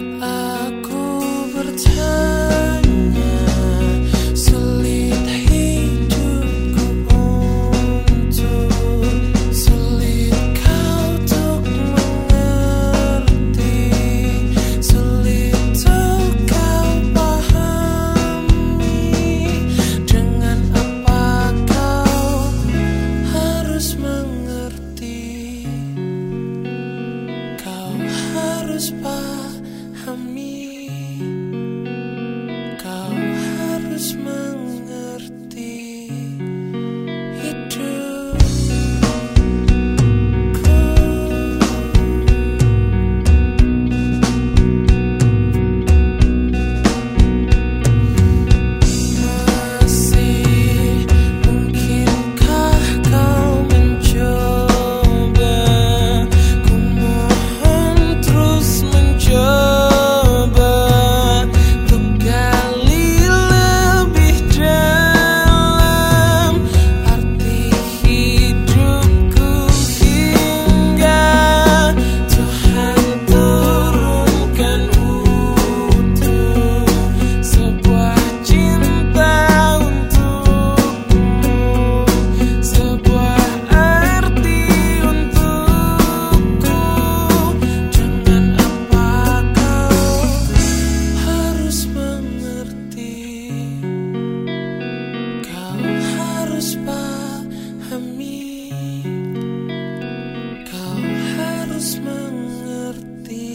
up. Christmas. mengerti.